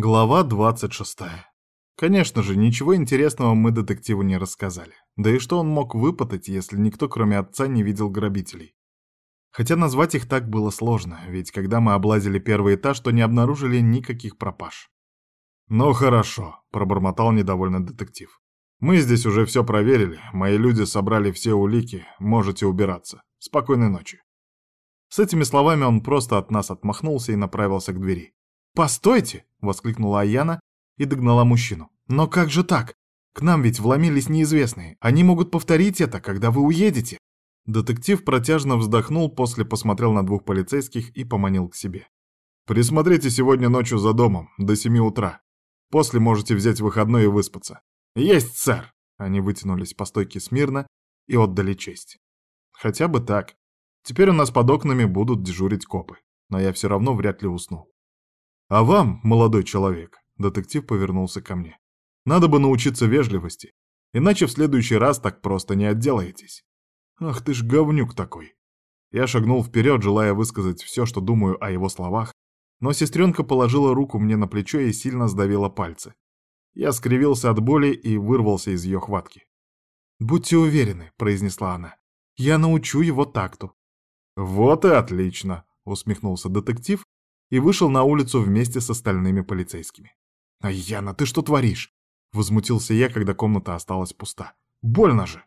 Глава 26. Конечно же, ничего интересного мы детективу не рассказали. Да и что он мог выпытать, если никто, кроме отца, не видел грабителей? Хотя назвать их так было сложно, ведь когда мы облазили первый этаж, то не обнаружили никаких пропаж. «Ну хорошо», — пробормотал недовольно детектив. «Мы здесь уже все проверили, мои люди собрали все улики, можете убираться. Спокойной ночи». С этими словами он просто от нас отмахнулся и направился к двери. «Постойте!» — воскликнула Аяна и догнала мужчину. «Но как же так? К нам ведь вломились неизвестные. Они могут повторить это, когда вы уедете». Детектив протяжно вздохнул, после посмотрел на двух полицейских и поманил к себе. «Присмотрите сегодня ночью за домом, до семи утра. После можете взять выходной и выспаться». «Есть, сэр!» Они вытянулись по стойке смирно и отдали честь. Хотя бы так. Теперь у нас под окнами будут дежурить копы. Но я все равно вряд ли уснул. А вам, молодой человек, детектив повернулся ко мне, надо бы научиться вежливости, иначе в следующий раз так просто не отделаетесь. Ах ты ж говнюк такой. Я шагнул вперед, желая высказать все, что думаю о его словах, но сестренка положила руку мне на плечо и сильно сдавила пальцы. Я скривился от боли и вырвался из ее хватки. «Будьте уверены», — произнесла она, — «я научу его такту». «Вот и отлично», — усмехнулся детектив и вышел на улицу вместе с остальными полицейскими. «Яна, ты что творишь?» — возмутился я, когда комната осталась пуста. «Больно же!»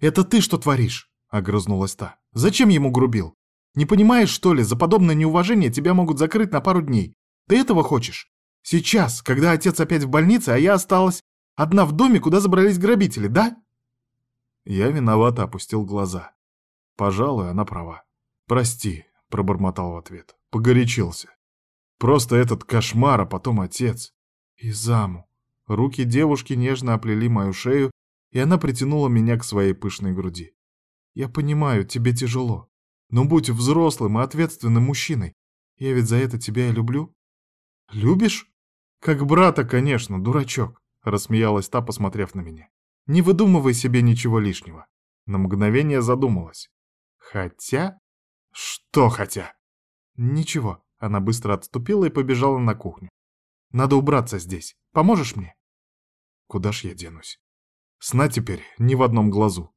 «Это ты что творишь?» — огрызнулась та. «Зачем ему грубил? Не понимаешь, что ли, за подобное неуважение тебя могут закрыть на пару дней. Ты этого хочешь? Сейчас, когда отец опять в больнице, а я осталась одна в доме, куда забрались грабители, да?» Я виновато опустил глаза. Пожалуй, она права. «Прости», — пробормотал в ответ. Погорячился. Просто этот кошмар, а потом отец. И заму. Руки девушки нежно оплели мою шею, и она притянула меня к своей пышной груди. Я понимаю, тебе тяжело. Но будь взрослым и ответственным мужчиной. Я ведь за это тебя и люблю. Любишь? Как брата, конечно, дурачок, рассмеялась та, посмотрев на меня. Не выдумывай себе ничего лишнего. На мгновение задумалась. Хотя... Что хотя? «Ничего». Она быстро отступила и побежала на кухню. «Надо убраться здесь. Поможешь мне?» «Куда ж я денусь?» «Сна теперь ни в одном глазу».